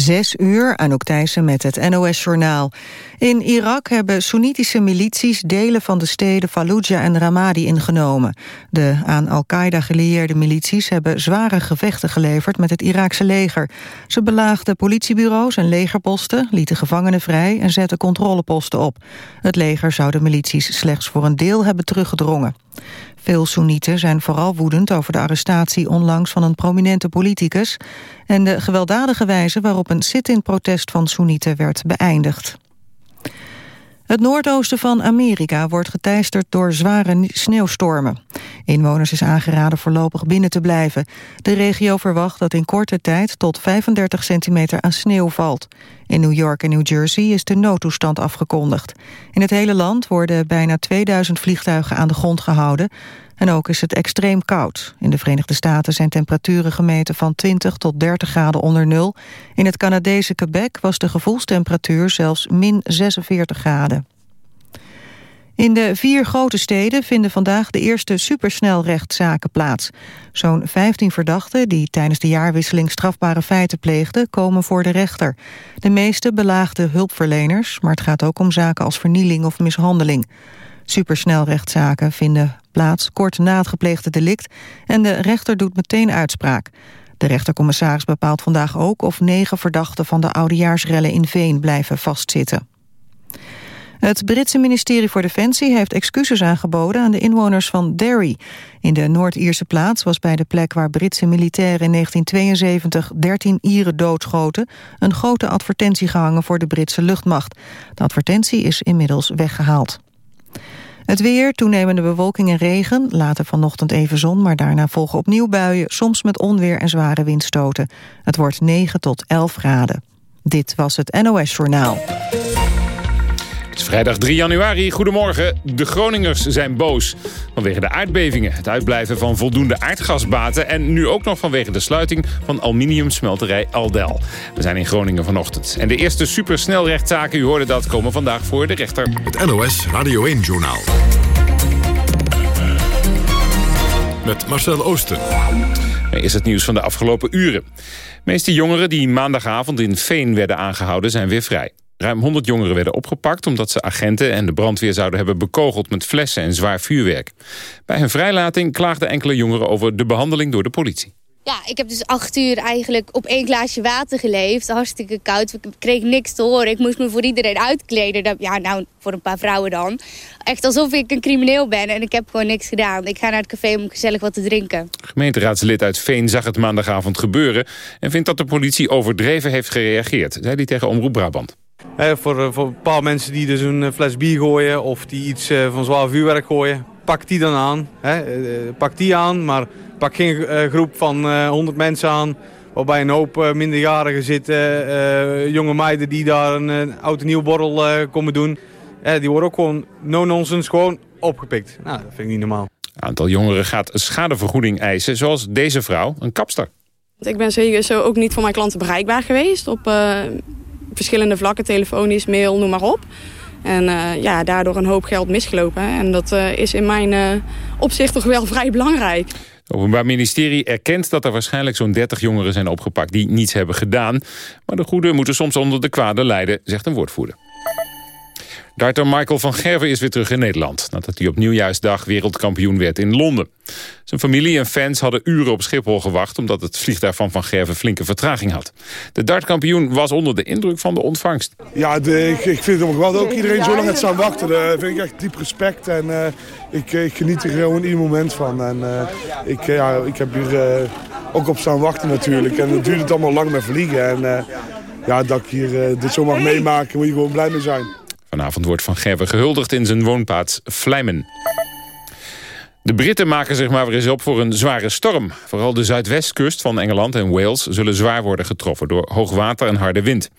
Zes uur, Anouk Thijssen met het NOS-journaal. In Irak hebben Soenitische milities delen van de steden Fallujah en Ramadi ingenomen. De aan Al-Qaeda gelieerde milities hebben zware gevechten geleverd met het Iraakse leger. Ze belaagden politiebureaus en legerposten, lieten gevangenen vrij en zetten controleposten op. Het leger zou de milities slechts voor een deel hebben teruggedrongen. Veel Soenieten zijn vooral woedend over de arrestatie onlangs van een prominente politicus en de gewelddadige wijze waarop een sit-in protest van Soenieten werd beëindigd. Het noordoosten van Amerika wordt geteisterd door zware sneeuwstormen. Inwoners is aangeraden voorlopig binnen te blijven. De regio verwacht dat in korte tijd tot 35 centimeter aan sneeuw valt. In New York en New Jersey is de noodtoestand afgekondigd. In het hele land worden bijna 2000 vliegtuigen aan de grond gehouden. En ook is het extreem koud. In de Verenigde Staten zijn temperaturen gemeten van 20 tot 30 graden onder nul. In het Canadese Quebec was de gevoelstemperatuur zelfs min 46 graden. In de vier grote steden vinden vandaag de eerste supersnelrechtszaken plaats. Zo'n 15 verdachten die tijdens de jaarwisseling strafbare feiten pleegden... komen voor de rechter. De meeste belaagde hulpverleners, maar het gaat ook om zaken als vernieling of mishandeling. Supersnelrechtszaken vinden plaats kort na het gepleegde delict... en de rechter doet meteen uitspraak. De rechtercommissaris bepaalt vandaag ook of negen verdachten van de oudejaarsrellen in Veen blijven vastzitten. Het Britse ministerie voor Defensie heeft excuses aangeboden aan de inwoners van Derry. In de Noord-Ierse plaats was bij de plek waar Britse militairen in 1972 13 Ieren doodschoten een grote advertentie gehangen voor de Britse luchtmacht. De advertentie is inmiddels weggehaald. Het weer, toenemende bewolking en regen, later vanochtend even zon... maar daarna volgen opnieuw buien, soms met onweer en zware windstoten. Het wordt 9 tot 11 graden. Dit was het NOS Journaal. Vrijdag 3 januari. Goedemorgen. De Groningers zijn boos. Vanwege de aardbevingen, het uitblijven van voldoende aardgasbaten... en nu ook nog vanwege de sluiting van aluminiumsmelterij Aldel. We zijn in Groningen vanochtend. En de eerste supersnelrechtszaken, u hoorde dat, komen vandaag voor de rechter. Het NOS Radio 1-journaal. Met Marcel Oosten. Is het nieuws van de afgelopen uren. De meeste jongeren die maandagavond in Veen werden aangehouden zijn weer vrij. Ruim 100 jongeren werden opgepakt omdat ze agenten en de brandweer zouden hebben bekogeld met flessen en zwaar vuurwerk. Bij hun vrijlating klaagden enkele jongeren over de behandeling door de politie. Ja, ik heb dus acht uur eigenlijk op één glaasje water geleefd. Hartstikke koud. Ik kreeg niks te horen. Ik moest me voor iedereen uitkleden. Ja, nou, voor een paar vrouwen dan. Echt alsof ik een crimineel ben en ik heb gewoon niks gedaan. Ik ga naar het café om gezellig wat te drinken. Gemeenteraadslid uit Veen zag het maandagavond gebeuren... en vindt dat de politie overdreven heeft gereageerd, zei hij tegen Omroep Brabant voor, eh, voor een paar mensen die dus een eh, fles bier gooien of die iets eh, van zwaar vuurwerk gooien, pak die dan aan. pak die aan, maar pak geen groep van 100 mensen aan waarbij een hoop minderjarigen zitten. jonge meiden die daar een oud en nieuw borrel komen doen. die worden ook gewoon no-nonsense gewoon opgepikt. Nou, dat vind ik niet normaal. Een aantal jongeren gaat schadevergoeding eisen, zoals deze vrouw, een kapster. Ik ben zeker zo ook niet voor mijn klanten bereikbaar geweest op verschillende vlakken, telefonisch, mail, noem maar op. En uh, ja, daardoor een hoop geld misgelopen. En dat uh, is in mijn uh, opzicht toch wel vrij belangrijk. Het Openbaar Ministerie erkent dat er waarschijnlijk zo'n 30 jongeren zijn opgepakt die niets hebben gedaan. Maar de goede moeten soms onder de kwade lijden, zegt een woordvoerder. Darter Michael van Gerven is weer terug in Nederland... nadat hij op nieuwjaarsdag wereldkampioen werd in Londen. Zijn familie en fans hadden uren op Schiphol gewacht... omdat het vliegtuig van Van Gerven flinke vertraging had. De dartkampioen was onder de indruk van de ontvangst. Ja, ik, ik vind het wel dat ook iedereen zo lang heeft staan wachten. Daar vind ik echt diep respect en uh, ik, ik, geniet er gewoon ieder moment van. En, uh, ik, ja, ik heb hier uh, ook op staan wachten natuurlijk. En het duurt het allemaal lang met vliegen. En ja, dat ik hier dit zo mag meemaken, moet je gewoon blij mee zijn. Vanavond wordt Van Gerwen gehuldigd in zijn woonplaats Vlijmen. De Britten maken zich maar weer eens op voor een zware storm. Vooral de zuidwestkust van Engeland en Wales zullen zwaar worden getroffen door hoogwater en harde wind.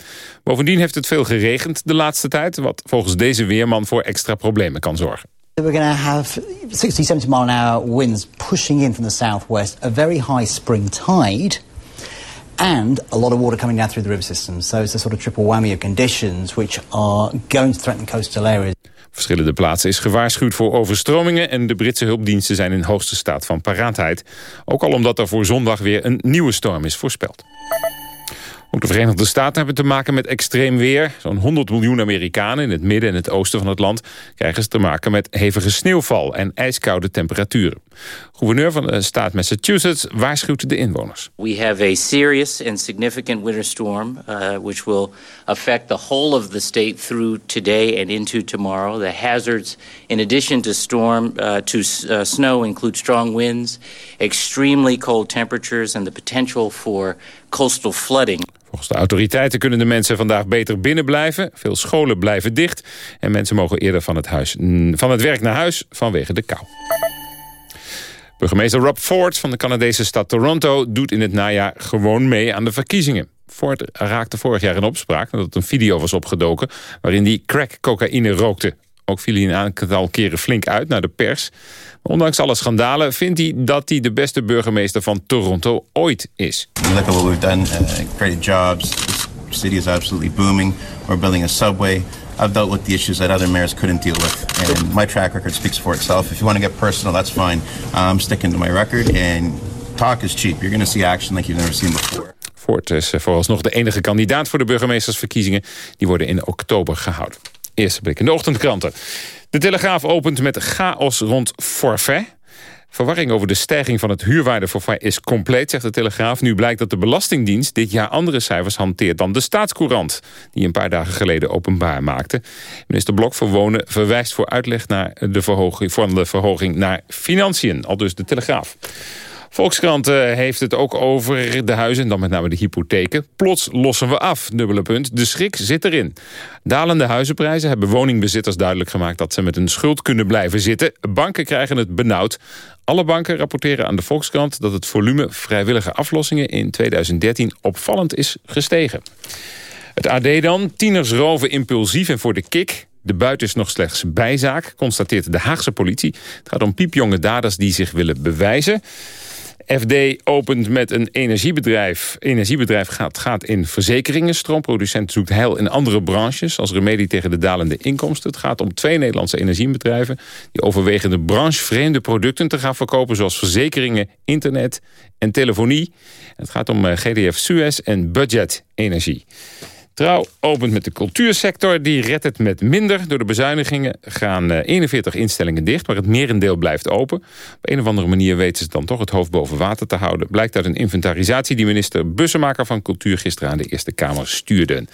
Bovendien heeft het veel geregend de laatste tijd, wat volgens deze weerman voor extra problemen kan zorgen. We're going to have 60, 70 mile an hour winds pushing in from the southwest, a very high spring tide and a lot of water coming down through the river system. So it's a sort of triple whammy of conditions which are going to threaten coastal areas. Verschillende plaatsen is gewaarschuwd voor overstromingen... en de Britse hulpdiensten zijn in hoogste staat van paraatheid. Ook al omdat er voor zondag weer een nieuwe storm is voorspeld. Ook de Verenigde Staten hebben te maken met extreem weer. Zo'n 100 miljoen Amerikanen in het midden en het oosten van het land... krijgen ze te maken met hevige sneeuwval en ijskoude temperaturen. Gouverneur van de staat Massachusetts waarschuwt de inwoners. We have a serious and significant winter storm... Uh, which will affect the whole of the state through today and into tomorrow. The hazards, in addition to storm uh, to uh, snow, include strong winds, extremely cold temperatures... and the potential for coastal flooding. Volgens de autoriteiten kunnen de mensen vandaag beter binnen blijven. Veel scholen blijven dicht. En mensen mogen eerder van het, huis, van het werk naar huis vanwege de kou. Burgemeester Rob Ford van de Canadese stad Toronto... doet in het najaar gewoon mee aan de verkiezingen. Ford raakte vorig jaar in opspraak nadat een video was opgedoken... waarin hij crack cocaïne rookte. Ook viel hij een aantal keren flink uit naar de pers. Ondanks alle schandalen vindt hij dat hij de beste burgemeester van Toronto ooit is. Look at what we've done, uh, created jobs. This city is absolutely booming. We're building a subway. I've dealt with the issues that other mayors couldn't deal with. And my track record speaks for itself. If you want to get personal, that's fine. I'm sticking to my record. And talk is cheap. You're going to see action like you've never seen before. Ford is vooralsnog de enige kandidaat voor de burgemeestersverkiezingen. Die worden in oktober gehouden. Eerste blik in de ochtendkranten. De Telegraaf opent met chaos rond forfait. Verwarring over de stijging van het huurwaardeforfait is compleet, zegt de Telegraaf. Nu blijkt dat de Belastingdienst dit jaar andere cijfers hanteert dan de Staatscourant, die een paar dagen geleden openbaar maakte. Minister Blok voor Wonen verwijst voor uitleg naar de verhoging, van de verhoging naar financiën, al dus de Telegraaf. Volkskrant uh, heeft het ook over de huizen, en dan met name de hypotheken. Plots lossen we af, dubbele punt. De schrik zit erin. Dalende huizenprijzen hebben woningbezitters duidelijk gemaakt... dat ze met een schuld kunnen blijven zitten. Banken krijgen het benauwd. Alle banken rapporteren aan de Volkskrant... dat het volume vrijwillige aflossingen in 2013 opvallend is gestegen. Het AD dan. Tieners roven impulsief en voor de kick. De buit is nog slechts bijzaak, constateert de Haagse politie. Het gaat om piepjonge daders die zich willen bewijzen. FD opent met een energiebedrijf. Energiebedrijf gaat, gaat in verzekeringen. Stroomproducent zoekt heil in andere branches... als remedie tegen de dalende inkomsten. Het gaat om twee Nederlandse energiebedrijven... die overwegen de branchevreemde producten te gaan verkopen... zoals verzekeringen, internet en telefonie. Het gaat om eh, GDF Suez en Budget Energie. Trouw opent met de cultuursector. Die redt het met minder. Door de bezuinigingen gaan 41 eh, instellingen dicht... maar het merendeel blijft open. Op een of andere manier weten ze dan toch het hoofd boven water te houden. Blijkt uit een inventarisatie die minister Bussemaker van Cultuur... gisteren aan de Eerste Kamer stuurde.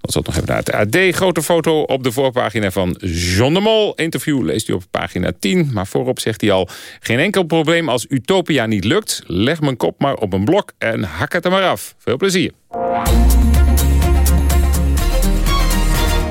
Dat zat nog even naar het AD. Grote foto op de voorpagina van John de Mol. Interview leest u op pagina 10. Maar voorop zegt hij al... geen enkel probleem als Utopia niet lukt. Leg mijn kop maar op een blok en hak het er maar af. Veel plezier.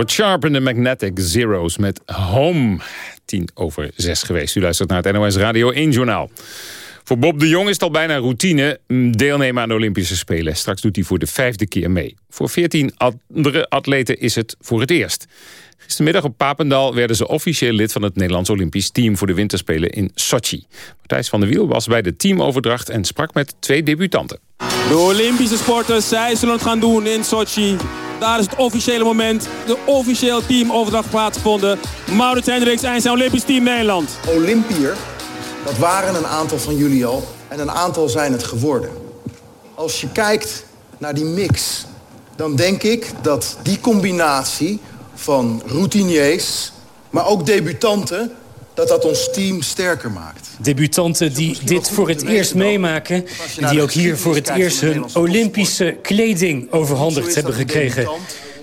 Edward Sharp en de Magnetic Zeros met Home. Tien over zes geweest. U luistert naar het NOS Radio 1 Journaal. Voor Bob de Jong is het al bijna routine mm, deelnemen aan de Olympische Spelen. Straks doet hij voor de vijfde keer mee. Voor veertien andere atleten is het voor het eerst. Gistermiddag op Papendal werden ze officieel lid van het Nederlands Olympisch team voor de winterspelen in Sochi. Matthijs van der Wiel was bij de teamoverdracht en sprak met twee debutanten. De Olympische sporters, zij zullen het gaan doen in Sochi. Daar is het officiële moment. De officieel teamoverdracht plaatsgevonden. Maurits Hendricks en zijn Olympisch team Nederland. Olympiër, dat waren een aantal van jullie al. En een aantal zijn het geworden. Als je kijkt naar die mix, dan denk ik dat die combinatie van routiniers, maar ook debutanten, dat dat ons team sterker maakt. Debutanten die dit voor het eerst meemaken... en die ook hier voor het eerst hun Olympische kleding overhandigd hebben gekregen.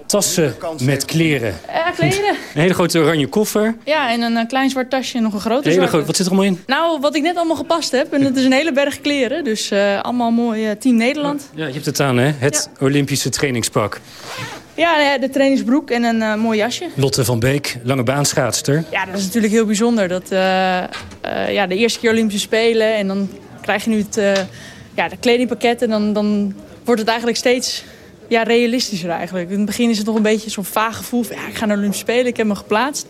Tassen met kleren. Ja, kleren. Een hele grote oranje koffer. Ja, en een eh, klein zwart tasje en nog een grote Hele grote, wat zit er allemaal in? Nou, wat ik net allemaal gepast heb. En het is een hele berg kleren. Dus eh, allemaal mooi eh, Team Nederland. Ja, je hebt het aan, hè? Het Olympische trainingspak. Ja, de trainingsbroek en een eh, mooi jasje. Lotte van Beek, lange baanschaatster. Ja, dat is natuurlijk heel bijzonder. Dat, eh, eh, ja, de eerste keer Olympische Spelen. En dan krijg je nu het ja, de kledingpakket. En dan, dan wordt het eigenlijk steeds ja, realistischer eigenlijk. In het begin is het nog een beetje zo'n vaag gevoel van... ja, ik ga naar Olympische Spelen, ik heb me geplaatst.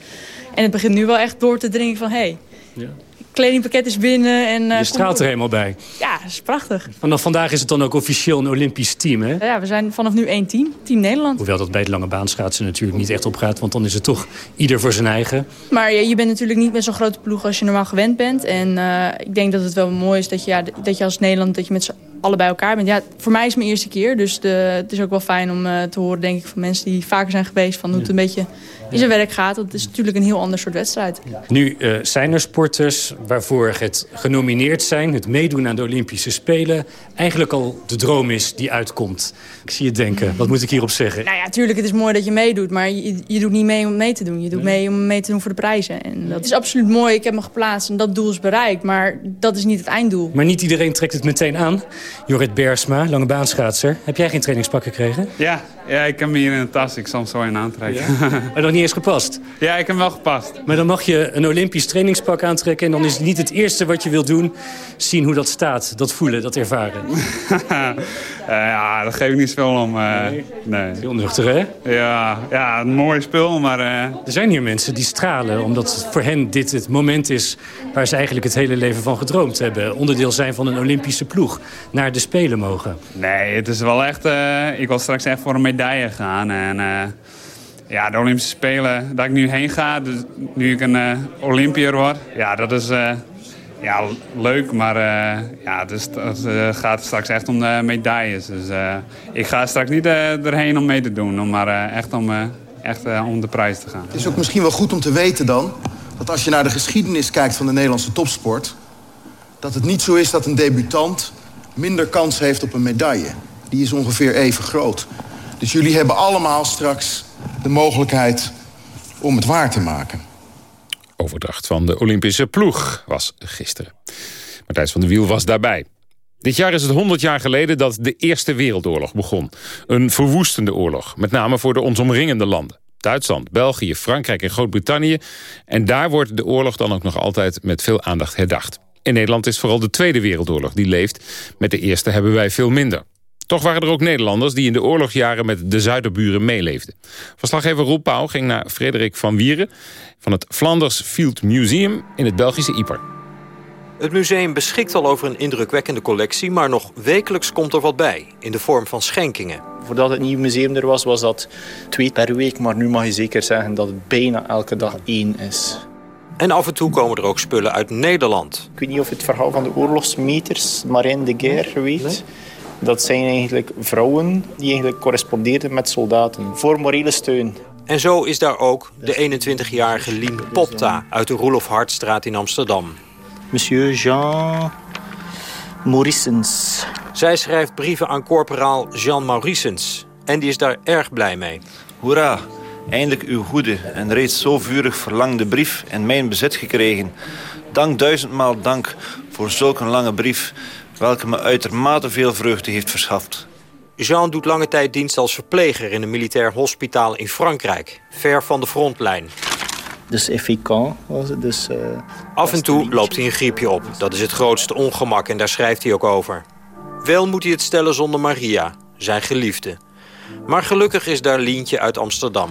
En het begint nu wel echt door te dringen van... hé, hey, Ja. Kledingpakket is binnen. En, uh, Je straalt er helemaal bij. Ja, dat is prachtig. Vanaf vandaag is het dan ook officieel een Olympisch team, hè? Ja, we zijn vanaf nu één team, Team Nederland. Hoewel dat bij het lange baanschaatsen natuurlijk niet echt op gaat... want dan is het toch ieder voor zijn eigen. Maar je, je bent natuurlijk niet met zo'n grote ploeg als je normaal gewend bent. En uh, ik denk dat het wel mooi is dat je, ja, dat je als Nederland... dat je met z'n allen bij elkaar bent. Ja, voor mij is het mijn eerste keer. Dus de, het is ook wel fijn om uh, te horen, denk ik, van mensen die vaker zijn geweest... van hoe het een beetje in zijn werk gaat. Het is natuurlijk een heel ander soort wedstrijd. Nu uh, zijn er sporters waarvoor het genomineerd zijn... het meedoen aan de Olympische Spelen... eigenlijk al de droom is die uitkomt. Ik zie je denken. Wat moet ik hierop zeggen? Nou ja, natuurlijk, het is mooi dat je meedoet. Maar je, je doet niet mee om mee te doen. Je doet mee om mee te doen voor de prijzen. En dat is absoluut mooi. Ik heb me geplaatst en dat doel is bereikt. Maar dat is niet het einddoel. Maar niet iedereen trekt het meteen aan. Jorrit Bersma, lange baanschaatser. Heb jij geen trainingspak gekregen? Ja, ja, ik heb hem hier in de tas. Ik zal hem zo in aantrekken. Ja? maar nog niet eens gepast? Ja, ik heb hem wel gepast. Maar dan mag je een Olympisch trainingspak aantrekken... en dan is het niet het eerste wat je wilt doen... zien hoe dat staat, dat voelen, dat ervaren. uh, ja, daar geef ik niet zoveel om. Uh, nee. nee. Heel nuchter, hè? Ja, ja een mooi spul, maar... Uh... Er zijn hier mensen die stralen, omdat voor hen dit het moment is... waar ze eigenlijk het hele leven van gedroomd hebben. Onderdeel zijn van een Olympische ploeg. Naar de Spelen mogen. Nee, het is wel echt... Ik wil straks echt voor een gaan. En uh, ja, de Olympische Spelen, dat ik nu heen ga... Dus nu ik een uh, Olympiër word... Ja, dat is... ja, leuk, maar ja, dus, het gaat straks echt om de medailles. Dus ik ga straks niet erheen om mee te doen, maar echt, om, echt om de prijs te gaan. Het is ook misschien wel goed om te weten dan... dat als je naar de geschiedenis kijkt van de Nederlandse topsport... dat het niet zo is dat een debutant minder kans heeft op een medaille. Die is ongeveer even groot. Dus jullie hebben allemaal straks de mogelijkheid om het waar te maken. Overdracht van de Olympische ploeg was gisteren. Matthijs van der Wiel was daarbij. Dit jaar is het 100 jaar geleden dat de Eerste Wereldoorlog begon. Een verwoestende oorlog, met name voor de ons omringende landen. Duitsland, België, Frankrijk en Groot-Brittannië. En daar wordt de oorlog dan ook nog altijd met veel aandacht herdacht. In Nederland is vooral de Tweede Wereldoorlog die leeft. Met de Eerste hebben wij veel minder. Toch waren er ook Nederlanders die in de oorlogsjaren met de Zuiderburen meeleefden. Verslaggever Roel Pauw ging naar Frederik van Wieren... van het Flanders Field Museum in het Belgische Yper. Het museum beschikt al over een indrukwekkende collectie... maar nog wekelijks komt er wat bij, in de vorm van schenkingen. Voordat het nieuwe museum er was, was dat twee per week. Maar nu mag je zeker zeggen dat het bijna elke dag één is. En af en toe komen er ook spullen uit Nederland. Ik weet niet of je het verhaal van de oorlogsmeters, Marine de Guerre, weet. Dat zijn eigenlijk vrouwen die eigenlijk correspondeerden met soldaten voor morele steun. En zo is daar ook de 21-jarige Lien Popta uit de Roelof Hartstraat in Amsterdam. Monsieur Jean Maurissens. Zij schrijft brieven aan corporaal Jean Maurissens. En die is daar erg blij mee. Hoera, eindelijk uw goede en reeds zo vurig verlangde brief in mijn bezit gekregen. Dank duizendmaal dank voor zulk een lange brief, welke me uitermate veel vreugde heeft verschaft. Jean doet lange tijd dienst als verpleger in een militair hospitaal in Frankrijk. Ver van de frontlijn. Dus efficient was het. Dus, eh, Af en toe loopt hij een griepje op. Dat is het grootste ongemak en daar schrijft hij ook over. Wel moet hij het stellen zonder Maria, zijn geliefde. Maar gelukkig is daar Lientje uit Amsterdam.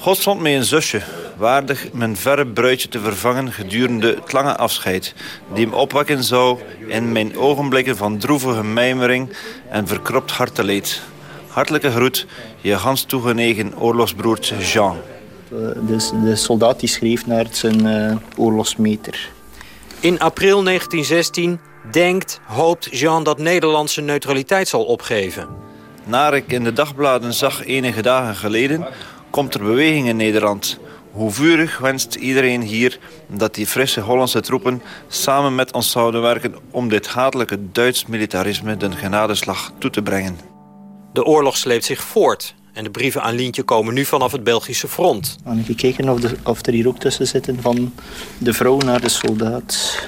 God zond mij een zusje, waardig mijn verre bruidje te vervangen gedurende het lange afscheid, die me opwekken zou in mijn ogenblikken van droevige mijmering en verkropt harteleed. Hartelijke groet, je gans toegenegen oorlogsbroertje Jean. eh, dus de soldaat die schreef naar zijn eh, oorlogsmeter. In april 1916 denkt, hoopt Jean dat Nederland zijn neutraliteit zal opgeven. Naar ik in de dagbladen zag enige dagen geleden, komt er beweging in Nederland. Hoe vurig wenst iedereen hier dat die frisse Hollandse troepen samen met ons zouden werken om dit hatelijke Duits militarisme den genadeslag toe te brengen. De oorlog sleept zich voort en de brieven aan Lientje komen nu vanaf het Belgische front. Ik gekeken of, de, of er hier ook tussen zitten van de vrouw naar de soldaat.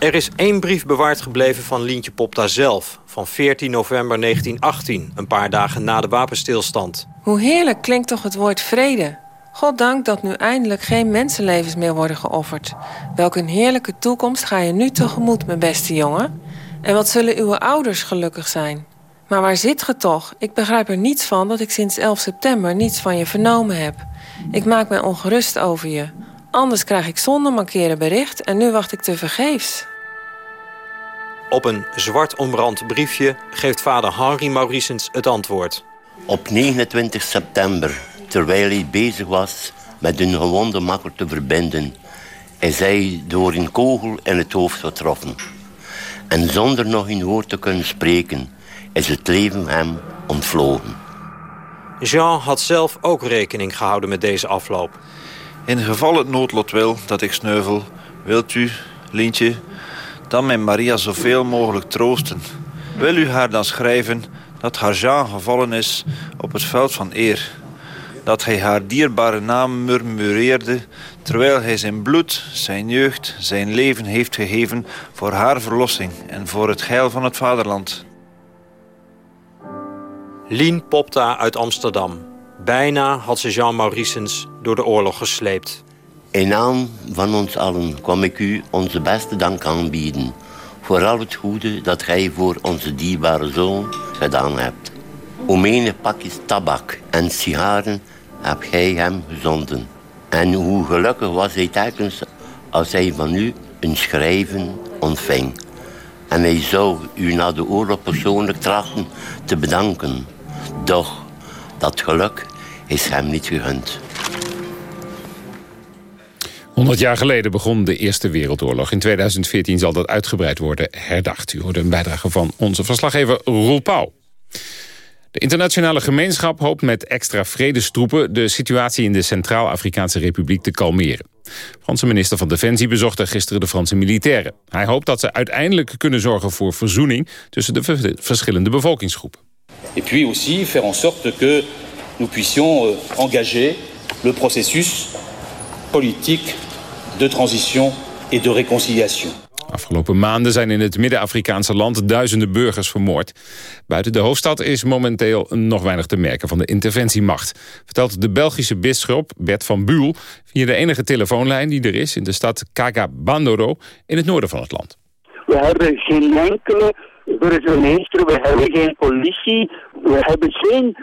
Er is één brief bewaard gebleven van Lientje Popta zelf... van 14 november 1918, een paar dagen na de wapenstilstand. Hoe heerlijk klinkt toch het woord vrede. Goddank dat nu eindelijk geen mensenlevens meer worden geofferd. Welk een heerlijke toekomst ga je nu tegemoet, mijn beste jongen. En wat zullen uw ouders gelukkig zijn. Maar waar zit ge toch? Ik begrijp er niets van dat ik sinds 11 september niets van je vernomen heb. Ik maak mij ongerust over je. Anders krijg ik zonder mankeren bericht en nu wacht ik te vergeefs. Op een zwart omrand briefje geeft vader Henri Maurissens het antwoord. Op 29 september, terwijl hij bezig was met een gewonde makker te verbinden, is hij door een kogel in het hoofd getroffen. En zonder nog een woord te kunnen spreken, is het leven hem ontvlogen. Jean had zelf ook rekening gehouden met deze afloop. In geval het noodlot wil dat ik sneuvel, wilt u, Lientje, dan mijn Maria zoveel mogelijk troosten. Wil u haar dan schrijven dat haar Jean gevallen is op het veld van eer. Dat hij haar dierbare naam murmureerde, terwijl hij zijn bloed, zijn jeugd, zijn leven heeft gegeven voor haar verlossing en voor het heil van het vaderland. Lien Popta uit Amsterdam. Bijna had ze Jean Maurissens door de oorlog gesleept. In naam van ons allen kwam ik u onze beste dank aanbieden... voor al het goede dat gij voor onze dierbare zoon gedaan hebt. Hoe menig pakjes tabak en sigaren heb gij hem gezonden. En hoe gelukkig was hij telkens als hij van u een schrijven ontving. En hij zou u na de oorlog persoonlijk trachten te bedanken. Doch dat geluk is hem niet gegund. 100 jaar geleden begon de Eerste Wereldoorlog. In 2014 zal dat uitgebreid worden herdacht. U hoorde een bijdrage van onze verslaggever Roel Pauw. De internationale gemeenschap hoopt met extra vredestroepen... de situatie in de Centraal-Afrikaanse Republiek te kalmeren. Franse minister van Defensie bezocht er gisteren de Franse militairen. Hij hoopt dat ze uiteindelijk kunnen zorgen voor verzoening... tussen de ver- verschillende bevolkingsgroepen. Et puis aussi faire en sorte que nous puissions euh, engager le processus politique de transition et de réconciliation. Afgelopen maanden zijn in het Midden-Afrikaanse land duizenden burgers vermoord. Buiten de hoofdstad is momenteel nog weinig te merken van de interventiemacht. Vertelt de Belgische bisschop Bert van Buul via de enige telefoonlijn die er is in de stad Kaga-Bandoro in het noorden van het land. We hebben geen enkele burgemeester, we hebben geen politie, we hebben geen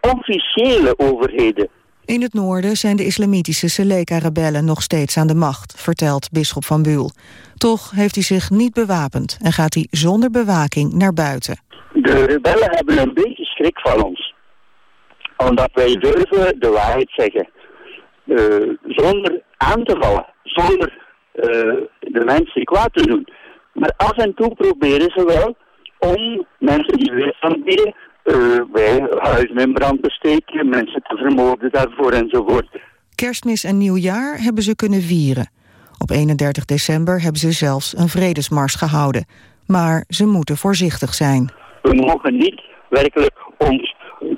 officiële overheden. In het noorden zijn de islamitische Seleka-rebellen nog steeds aan de macht, vertelt bisschop van Buul. Toch heeft hij zich niet bewapend en gaat hij zonder bewaking naar buiten. De rebellen hebben een beetje schrik van ons. Omdat wij durven de waarheid zeggen. Eh, zonder aan te vallen, zonder eh, de mensen kwaad te doen. Maar af en toe proberen ze wel om mensen die weerstand bieden eh, bij huizen in brand te steken, mensen te vermoorden daarvoor enzovoort. Kerstmis en nieuwjaar hebben ze kunnen vieren. Op 31 december hebben ze zelfs een vredesmars gehouden. Maar ze moeten voorzichtig zijn. We mogen niet werkelijk ons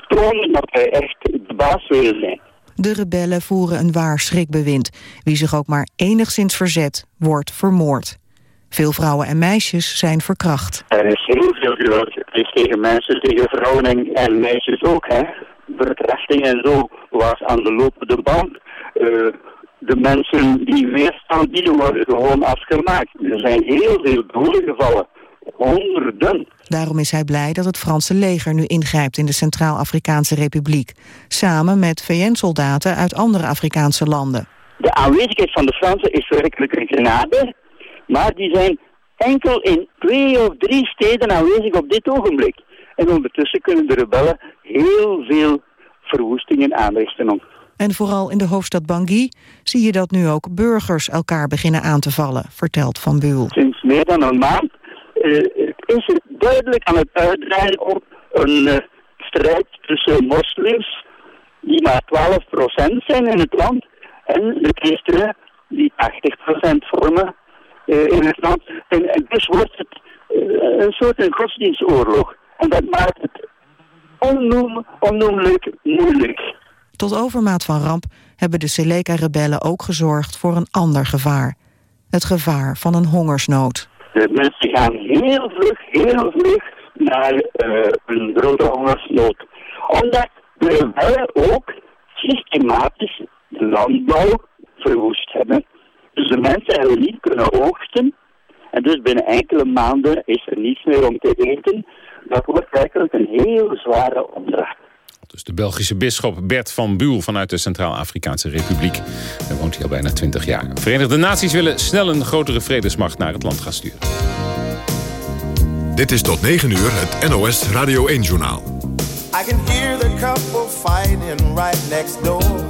tonen dat wij echt de baas willen zijn. De rebellen voeren een waar schrikbewind. Wie zich ook maar enigszins verzet, wordt vermoord. Veel vrouwen en meisjes zijn verkracht. Er is heel veel geweld. Tegen mensen, tegen vrouwen en, en meisjes ook. Hè. Verkrachting en zo was aan de lopende band. Eh, de mensen die weerstand bieden worden gewoon afgemaakt. Er zijn heel veel doden gevallen. Honderden. Daarom is hij blij dat het Franse leger nu ingrijpt in de Centraal-Afrikaanse Republiek. Samen met VN-soldaten uit andere Afrikaanse landen. De aanwezigheid van de Fransen is werkelijk een genade. Maar die zijn enkel in twee of drie steden aanwezig op dit ogenblik. En ondertussen kunnen de rebellen heel veel verwoestingen aanrichten. En vooral in de hoofdstad Bangui zie je dat nu ook burgers elkaar beginnen aan te vallen, vertelt Van Buul. Sinds meer dan een maand eh, is het duidelijk aan het uitdraaien op een eh, strijd tussen moslims, die maar 12% zijn in het land, en de christenen, die 80% vormen in het land. En, en dus wordt het eh, een soort een godsdienstoorlog. En dat maakt het onnoem, onnoemelijk moeilijk. Tot overmaat van ramp hebben de Seleka-rebellen ook gezorgd voor een ander gevaar. Het gevaar van een hongersnood. De mensen gaan heel vlug, heel vlug naar eh, een grote hongersnood. Omdat de rebellen ook systematisch de landbouw verwoest hebben. Dus de mensen hebben niet kunnen oogsten. En dus binnen enkele maanden is er niets meer om te eten. Dat wordt werkelijk een heel zware opdracht. Dus de Belgische bisschop Bert van Buul vanuit de Centraal-Afrikaanse Republiek. Hij woont hier al bijna 20 jaar. De Verenigde Naties willen snel een grotere vredesmacht naar het land gaan sturen. Dit is tot 9 uur het NOS Radio 1-journaal. I can hear the couple fighting right next door.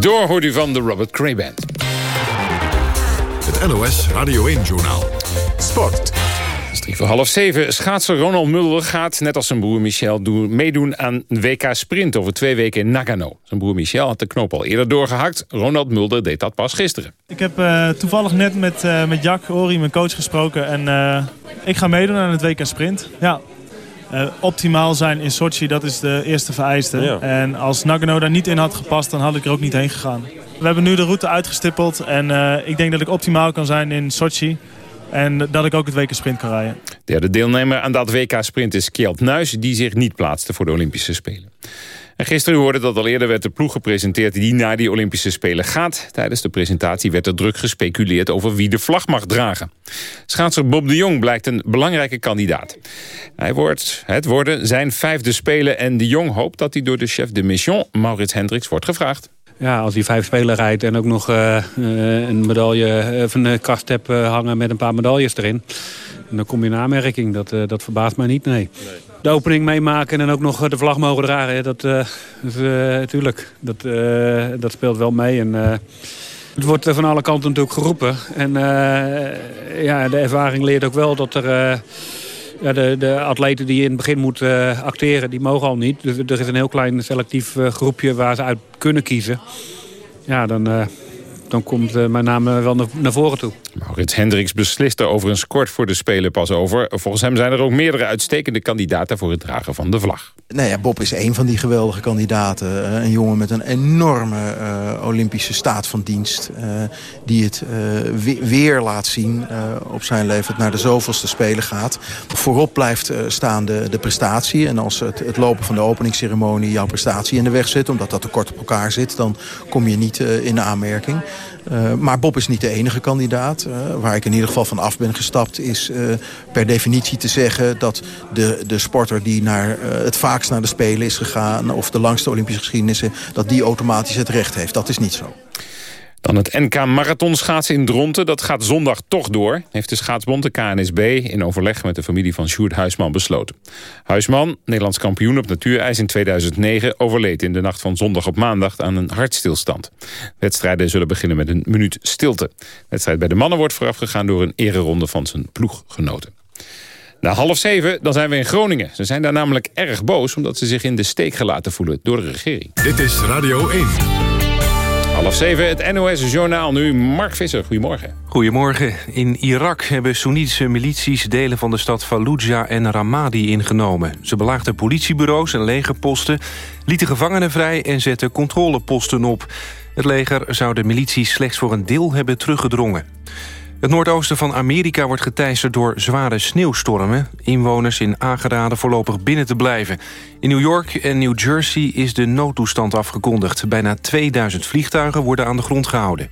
Door hoort u van de Robert Cray Band. Het NOS Radio 1-journaal. Sport. Het is drie voor half zeven. Schaatser Ronald Mulder gaat, net als zijn broer Michel... doen- meedoen aan WK Sprint over twee weken in Nagano. Zijn broer Michel had de knoop al eerder doorgehakt. Ronald Mulder deed dat pas gisteren. Ik heb eh, toevallig net met, eh, met Jack Ori, mijn coach, gesproken. En eh, ik ga meedoen aan het WK Sprint. Ja. Eh, optimaal zijn in Sochi, dat is de eerste vereiste. Ja. En als Nagano daar niet in had gepast, dan had ik er ook niet heen gegaan. We hebben nu de route uitgestippeld. En eh, ik denk dat ik optimaal kan zijn in Sochi. En dat ik ook het WK Sprint kan rijden. Derde deelnemer aan dat WK Sprint is Kjeld Nuis... die zich niet plaatste voor de Olympische Spelen. En gisteren hoorde dat al eerder werd de ploeg gepresenteerd... die naar die Olympische Spelen gaat. Tijdens de presentatie werd er druk gespeculeerd... over wie de vlag mag dragen. Schaatser Bob de Jong blijkt een belangrijke kandidaat. Hij wordt, het worden zijn vijfde Spelen... en de Jong hoopt dat hij door de chef de mission... Maurits Hendricks wordt gevraagd. Ja, als hij vijf spelen rijdt en ook nog eh, eh, een medaille eh, van de kast hebt eh, hangen met een paar medailles erin. En dan kom je in aanmerking. Dat, eh, dat verbaast mij niet, nee. De opening meemaken en ook nog de vlag mogen dragen, dat, eh dat, eh, tuurlijk, dat, eh, dat speelt wel mee. En, eh, het wordt eh, van alle kanten natuurlijk geroepen. En eh, ja, de ervaring leert ook wel dat er... eh, ja, de, de atleten die in het begin moeten eh, acteren, die mogen al niet. Dus er is een heel klein selectief eh, groepje waar ze uit kunnen kiezen. Ja, dan, eh, dan komt eh, mijn naam eh, wel naar, naar voren toe. Maurits Hendricks beslist er over een kort voor de Spelen pas over. Volgens hem zijn er ook meerdere uitstekende kandidaten... voor het dragen van de vlag. Nou ja, Bob is een van die geweldige kandidaten. Eh, een jongen met een enorme eh, Olympische staat van dienst. eh, die het eh, we- weer laat zien eh, op zijn leeftijd naar de zoveelste spelen gaat. Voorop blijft eh, staan de, de prestatie. En als het, het lopen van de openingsceremonie jouw prestatie in de weg zit... omdat dat te kort op elkaar zit, dan kom je niet eh, in de aanmerking. Eh, maar Bob is niet de enige kandidaat. Eh, waar ik in ieder geval van af ben gestapt is eh, per definitie te zeggen... dat de, de sporter die naar, het vaakst naar de Spelen is gegaan... of de langste Olympische geschiedenissen... dat die automatisch het recht heeft. Dat is niet zo. Dan het NK Marathonschaatsen in Dronten. Dat gaat zondag toch door. Heeft de schaatsbond, de KNSB, in overleg met de familie van Sjoerd Huisman besloten. Huisman, Nederlands kampioen op natuurijs in 2009... overleed in de nacht van zondag op maandag aan een hartstilstand. Wedstrijden zullen beginnen met een minuut stilte. De wedstrijd bij de mannen wordt voorafgegaan door een ereronde van zijn ploeggenoten. Na half zeven, dan zijn we in Groningen. Ze zijn daar namelijk erg boos... omdat ze zich in de steek gelaten voelen door de regering. Dit is Radio 1. Half zeven, het NOS-journaal nu. Mark Visser, goedemorgen. Goedemorgen. In Irak hebben Soenitische milities delen van de stad Fallujah en Ramadi ingenomen. Ze belaagden politiebureaus en legerposten, lieten gevangenen vrij en zetten controleposten op. Het leger zou de milities slechts voor een deel hebben teruggedrongen. Het noordoosten van Amerika wordt geteisterd door zware sneeuwstormen. Inwoners in aangeraden voorlopig binnen te blijven. In New York en New Jersey is de noodtoestand afgekondigd. Bijna 2000 vliegtuigen worden aan de grond gehouden.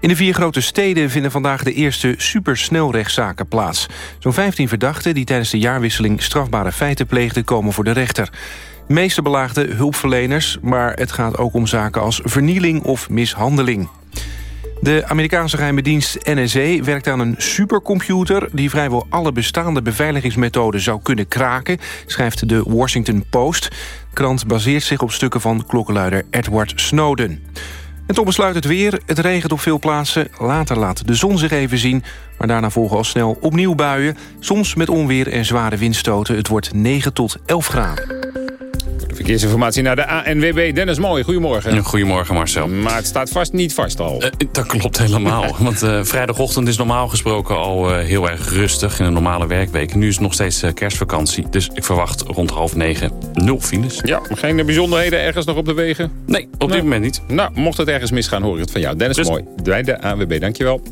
In de vier grote steden vinden vandaag de eerste supersnelrechtszaken plaats. Zo'n 15 verdachten die tijdens de jaarwisseling strafbare feiten pleegden... komen voor de rechter. De meeste belaagden hulpverleners, maar het gaat ook om zaken als vernieling of mishandeling. De Amerikaanse geheime dienst NSA werkt aan een supercomputer... die vrijwel alle bestaande beveiligingsmethoden zou kunnen kraken... schrijft de Washington Post. De krant baseert zich op stukken van klokkenluider Edward Snowden. En tot besluit het weer. Het regent op veel plaatsen. Later laat de zon zich even zien. Maar daarna volgen al snel opnieuw buien. Soms met onweer en zware windstoten. Het wordt 9 tot 11 graden. Verkeersinformatie naar de ANWB. Dennis Mooi, goedemorgen. Goedemorgen Marcel. Maar het staat vast niet vast al. Uh, dat klopt helemaal. Want uh, vrijdagochtend is normaal gesproken al uh, heel erg rustig in een normale werkweek. Nu is het nog steeds kerstvakantie. Dus ik verwacht rond half negen nul files. Ja, geen bijzonderheden ergens nog op de wegen? Nee, op dit moment niet. Nou, mocht het ergens misgaan, hoor ik het van jou. Dennis dus... Mooi, bij de ANWB. Dankjewel.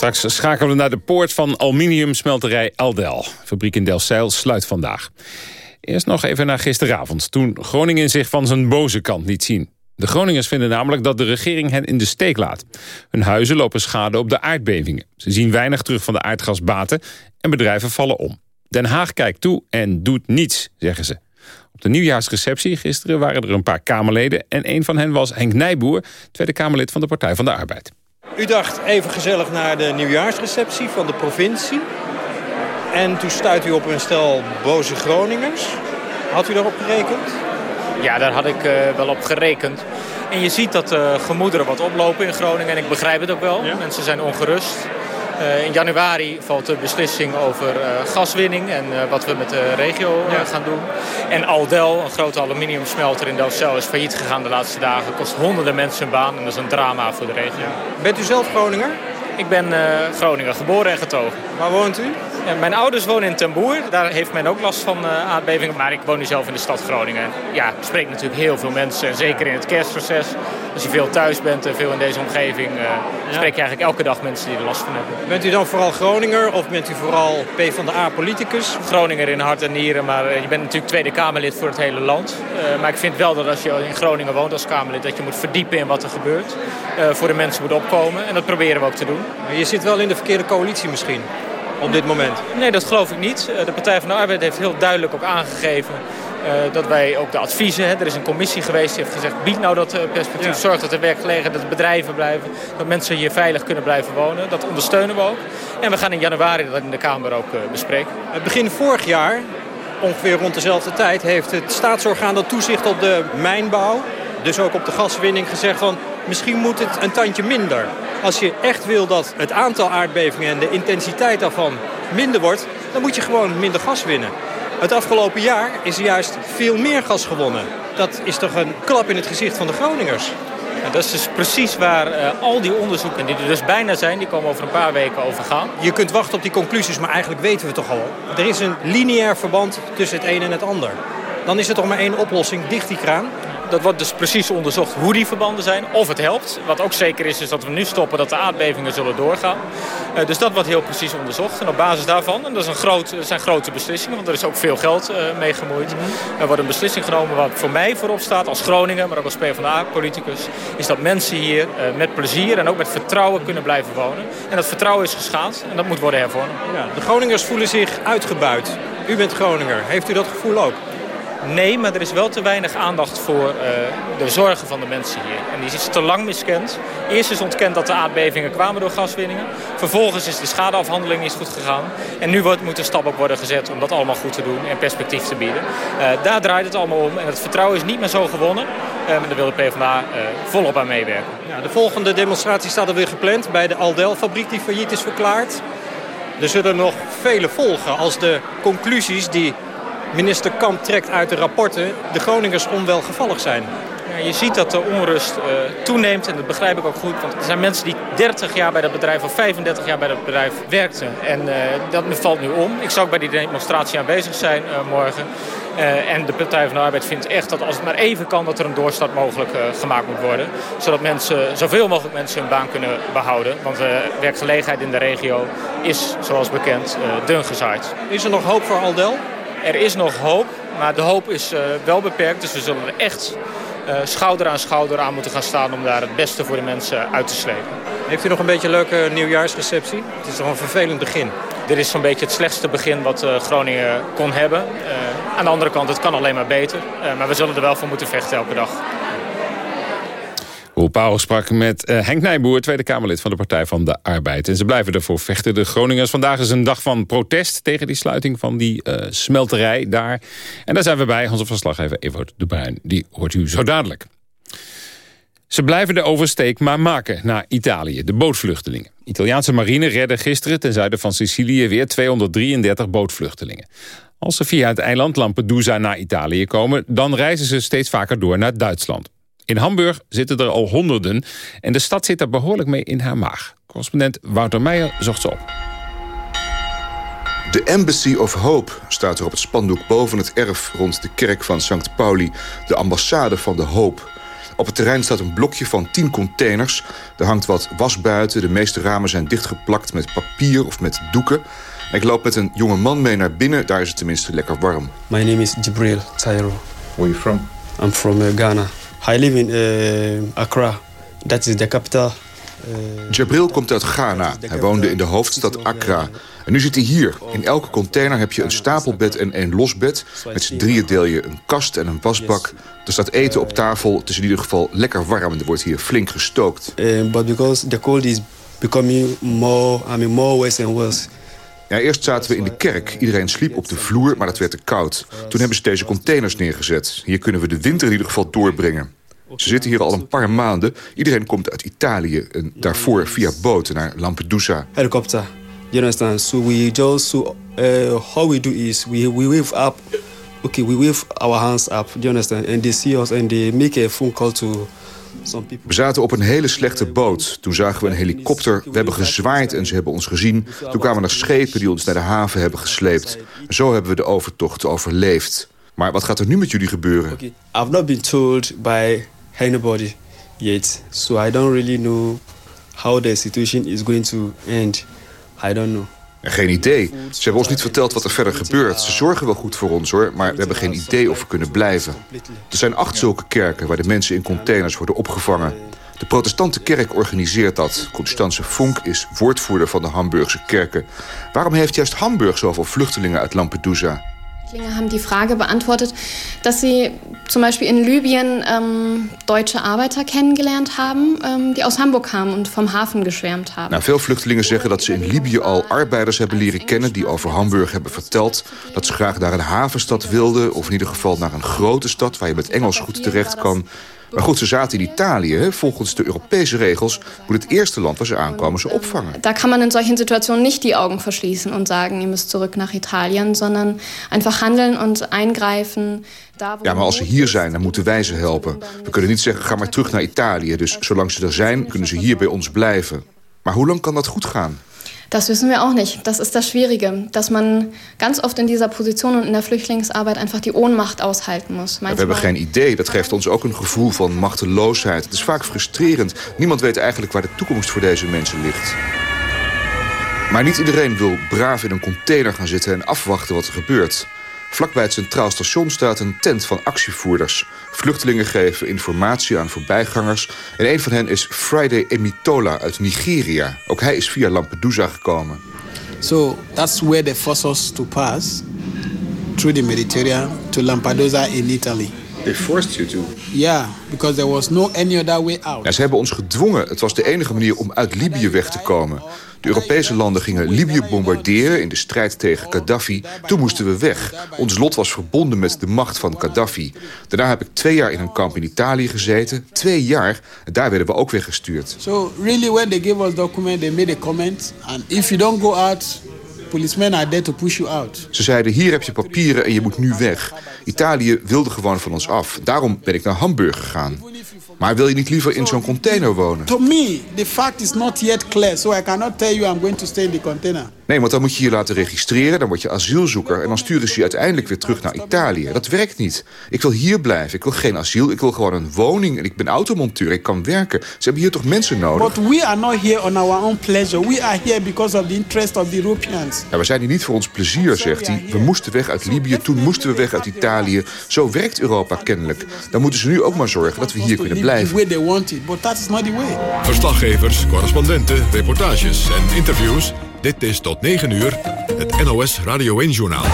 Straks schakelen we naar de poort van aluminiumsmelterij Aldel. Fabriek in Delfzijl sluit vandaag. Eerst nog even naar gisteravond, toen Groningen zich van zijn boze kant liet zien. De Groningers vinden namelijk dat de regering hen in de steek laat. Hun huizen lopen schade op de aardbevingen. Ze zien weinig terug van de aardgasbaten en bedrijven vallen om. Den Haag kijkt toe en doet niets, zeggen ze. Op de nieuwjaarsreceptie gisteren waren er een paar Kamerleden... en een van hen was Henk Nijboer, Tweede Kamerlid van de Partij van de Arbeid. U dacht even gezellig naar de nieuwjaarsreceptie van de provincie. En toen stuit u op een stel boze Groningers. Had u daarop gerekend? Ja, daar had ik uh, wel op gerekend. En je ziet dat de gemoederen wat oplopen in Groningen. En ik begrijp het ook wel. Ja? Mensen zijn ongerust. Uh, in januari valt de beslissing over uh, gaswinning en uh, wat we met de regio gaan doen. En Aldel, een grote aluminiumsmelter in Delfzijl, is failliet gegaan de laatste dagen. Kost honderden mensen een baan en dat is een drama voor de regio. Bent u zelf Groninger? Ik ben Groninger, geboren en getogen. Waar woont u? Ja, mijn ouders wonen in Ten Boer. Daar heeft men ook last van uh, aardbevingen. Maar ik woon nu zelf in de stad Groningen. Ja, ik spreek natuurlijk heel veel mensen. En zeker in het kerstproces. Als je veel thuis bent en veel in deze omgeving... Uh, ja. spreek je eigenlijk elke dag mensen die er last van hebben. Bent u dan vooral Groninger of bent u vooral PvdA-politicus? Groninger in hart en nieren. Maar uh, je bent natuurlijk Tweede Kamerlid voor het hele land. maar ik vind wel dat als je in Groningen woont als Kamerlid... dat je moet verdiepen in wat er gebeurt. voor de mensen moet opkomen. En dat proberen we ook te doen. Maar je zit wel in de verkeerde coalitie misschien op dit moment? Nee, dat geloof ik niet. De Partij van de Arbeid heeft heel duidelijk ook aangegeven... Uh, dat wij ook de adviezen, hè, er is een commissie geweest die heeft gezegd... bied nou dat uh, perspectief, ja. zorg dat er werkgelegenheid, dat bedrijven blijven... dat mensen hier veilig kunnen blijven wonen. Dat ondersteunen we ook. En we gaan in januari dat in de Kamer ook uh, bespreken. Het begin vorig jaar, ongeveer rond dezelfde tijd... heeft het staatsorgaan dat toezicht op de mijnbouw... dus ook op de gaswinning gezegd van... misschien moet het een tandje minder. Als je echt wil dat het aantal aardbevingen en de intensiteit daarvan minder wordt... dan moet je gewoon minder gas winnen. Het afgelopen jaar is er juist veel meer gas gewonnen. Dat is toch een klap in het gezicht van de Groningers. Dat is dus precies waar uh, al die onderzoeken, die er dus bijna zijn... die komen over een paar weken overgaan. Je kunt wachten op die conclusies, maar eigenlijk weten we toch al. Er is een lineair verband tussen het een en het ander. Dan is er toch maar één oplossing, dicht die kraan dat wordt dus precies onderzocht hoe die verbanden zijn. Of het helpt. Wat ook zeker is, is dat we nu stoppen dat de aardbevingen zullen doorgaan. Uh, dus dat wordt heel precies onderzocht. En op basis daarvan, en dat, is een groot, zijn grote beslissingen, want er is ook veel geld uh, mee gemoeid. Er wordt een beslissing genomen wat voor mij voorop staat als Groningen, maar ook als PvdA-politicus. Is dat mensen hier uh, met plezier en ook met vertrouwen kunnen blijven wonen. En dat vertrouwen is geschaad en dat moet worden hervormd. Ja, de Groningers voelen zich uitgebuit. U bent Groninger. Heeft u dat gevoel ook? Nee, maar er is wel te weinig aandacht voor uh, de zorgen van de mensen hier. En die is te lang miskend. Eerst is ontkend dat de aardbevingen kwamen door gaswinningen. Vervolgens is de schadeafhandeling niet goed gegaan. En nu wordt, moet een stap op worden gezet om dat allemaal goed te doen en perspectief te bieden. Uh, daar draait het allemaal om. En het vertrouwen is niet meer zo gewonnen. Uh, maar daar wil de PvdA volop aan meewerken. Ja, de volgende demonstratie staat er weer gepland bij de Aldel-fabriek die failliet is verklaard. Er zullen nog vele volgen als de conclusies die minister Kamp trekt uit de rapporten... de Groningers onwelgevallig zijn. Ja, je ziet dat de onrust uh, toeneemt en dat begrijp ik ook goed. Want er zijn mensen die 30 jaar bij dat bedrijf of 35 jaar bij dat bedrijf werkten. En uh, dat valt nu om. Ik zou ook bij die demonstratie aanwezig zijn uh, morgen. en de Partij van de Arbeid vindt echt dat als het maar even kan... dat er een doorstart mogelijk gemaakt moet worden. Zodat mensen, zoveel mogelijk mensen hun baan kunnen behouden. Want werkgelegenheid in de regio is, zoals bekend, dun gezaaid. Is er nog hoop voor Aldel? Er is nog hoop, maar de hoop is uh, wel beperkt. Dus we zullen er echt uh, schouder aan schouder aan moeten gaan staan... om daar het beste voor de mensen uit te slepen. Heeft u nog een beetje een leuke nieuwjaarsreceptie? Het is toch een vervelend begin? Dit is zo'n beetje het slechtste begin wat uh, Groningen kon hebben. Aan de andere kant, het kan alleen maar beter. Maar we zullen er wel voor moeten vechten elke dag. Pauw sprak met uh, Henk Nijboer, Tweede Kamerlid van de Partij van de Arbeid. En ze blijven ervoor vechten. De Groningers, vandaag is een dag van protest tegen die sluiting van die uh, smelterij daar. En daar zijn we bij, onze verslaggever Ewout de Bruin. Die hoort u zo dadelijk. Ze blijven de oversteek maar maken naar Italië, de bootvluchtelingen. Italiaanse marine redde gisteren ten zuiden van Sicilië weer 233 bootvluchtelingen. Als ze via het eiland Lampedusa naar Italië komen... dan reizen ze steeds vaker door naar Duitsland. In Hamburg zitten er al honderden en de stad zit er behoorlijk mee in haar maag. Correspondent Wouter Meijer zocht ze op. De Embassy of Hope staat er op het spandoek boven het erf... rond de kerk van St. Pauli, de ambassade van de hoop. Op het terrein staat een blokje van 10 containers. Er hangt wat was buiten. De meeste ramen zijn dichtgeplakt met papier of met doeken. Ik loop met een jonge man mee naar binnen. Daar is het tenminste lekker warm. My name is Jibril Tairo. Where are you from? I'm from uh, Ghana. I live in uh, Accra. That is the capital. Uh, Jabril komt uit Ghana. Hij woonde in de hoofdstad Accra. En nu zit hij hier. In elke container heb je een stapelbed en één losbed. Met z'n drieën deel je een kast en een wasbak. Er staat eten op tafel. Het is in ieder geval lekker warm. Er wordt hier flink gestookt. Uh, but because the cold is becoming more, I mean, more worse and worse. Ja, eerst zaten we in de kerk. Iedereen sliep op de vloer, maar het werd te koud. Toen hebben ze deze containers neergezet. Hier kunnen we de winter in ieder geval doorbrengen. Ze zitten hier al een paar maanden. Iedereen komt uit Italië en daarvoor via boten naar Lampedusa. Helikopter. You understand? So we just so uh, how we do is we we wave up. Okay, we wave our hands up. You understand? And they see us and they make a phone call to we zaten op een hele slechte boot. Toen zagen we een helikopter. We hebben gezwaaid en ze hebben ons gezien. Toen kwamen er schepen die ons naar de haven hebben gesleept. Zo hebben we de overtocht overleefd. Maar wat gaat er nu met jullie gebeuren? Okay. I've not been told by anybody yet. So I don't really know how the situation is going to end. I don't know. Geen idee. Ze hebben ons niet verteld wat er verder gebeurt. Ze zorgen wel goed voor ons, hoor, maar we hebben geen idee of we kunnen blijven. Er zijn acht zulke kerken waar de mensen in containers worden opgevangen. De protestante kerk organiseert dat. Constance Funk is woordvoerder van de Hamburgse kerken. Waarom heeft juist Hamburg zoveel vluchtelingen uit Lampedusa? Flüchtlinge haben die Frage beantwortet, dass sie zum in Libyen ähm, deutsche Arbeiter kennengelernt haben, ähm, die aus Hamburg kamen und vom Hafen geschwärmt haben. Nou, veel vluchtelingen zeggen dat ze in Libië al arbeiders hebben leren kennen die over Hamburg hebben verteld dat ze graag naar een havenstad wilden of in ieder geval naar een grote stad waar je met Engels goed terecht kan. Maar goed, ze zaten in Italië. Volgens de Europese regels moet het eerste land waar ze aankomen ze opvangen. Da kann man in solchen Situationen nicht die Augen verschließen und sagen, ihr müsst zurück nach Italien, sondern einfach handeln und eingreifen. Ja, maar als ze hier zijn, dan moeten wij ze helpen. We kunnen niet zeggen, ga maar terug naar Italië. Dus zolang ze er zijn, kunnen ze hier bij ons blijven. Maar hoe lang kan dat goed gaan? Das wissen wir auch nicht. Das ist das Schwierige, dass man ganz oft in dieser Position und in der Flüchtlingsarbeit einfach die Ohnmacht aushalten muss. we hebben geen idee. Dat geeft ons ook een gevoel van machteloosheid. Het is vaak frustrerend. Niemand weet eigenlijk waar de toekomst voor deze mensen ligt. Maar niet iedereen wil braaf in een container gaan zitten en afwachten wat er gebeurt. Vlakbij het Centraal Station staat een tent van actievoerders. Vluchtelingen geven informatie aan voorbijgangers. En een van hen is Friday Emitola uit Nigeria. Ook hij is via Lampedusa gekomen. So that's where they forced us to pass through the Mediterranean to Lampedusa in Italy. They forced you to? Yeah, because there was no any other way out. Ja, ze hebben ons gedwongen. Het was de enige manier om uit Libië weg te komen. De Europese landen gingen Libië bombarderen in de strijd tegen Gaddafi. Toen moesten we weg. Ons lot was verbonden met de macht van Gaddafi. Daarna heb ik twee jaar in een kamp in Italië gezeten. Twee jaar. En daar werden we ook weggestuurd. So really when they gave us document, they made a comment. And if you don't go out, policemen are there to push you out. Ze zeiden, hier heb je papieren en je moet nu weg. Italië wilde gewoon van ons af. Daarom ben ik naar Hamburg gegaan. Maar wil je niet liever in zo'n container wonen? To me, the fact is not yet clear, so I cannot tell you I'm going to stay in the container. Nee, want dan moet je je laten registreren, dan word je asielzoeker... en dan sturen ze je uiteindelijk weer terug naar Italië. Dat werkt niet. Ik wil hier blijven, ik wil geen asiel, ik wil gewoon een woning... en ik ben automonteur, ik kan werken. Ze hebben hier toch mensen nodig? But we are not here on our own pleasure. We are here because of the interest of the Europeans. Ja, we zijn hier niet voor ons plezier, zegt hij. We moesten weg uit Libië, toen moesten we weg uit Italië. Zo werkt Europa kennelijk. Dan moeten ze nu ook maar zorgen dat we hier kunnen blijven. Verslaggevers, correspondenten, reportages en interviews... Dit is tot 9 uur het NOS Radio 1-journaal.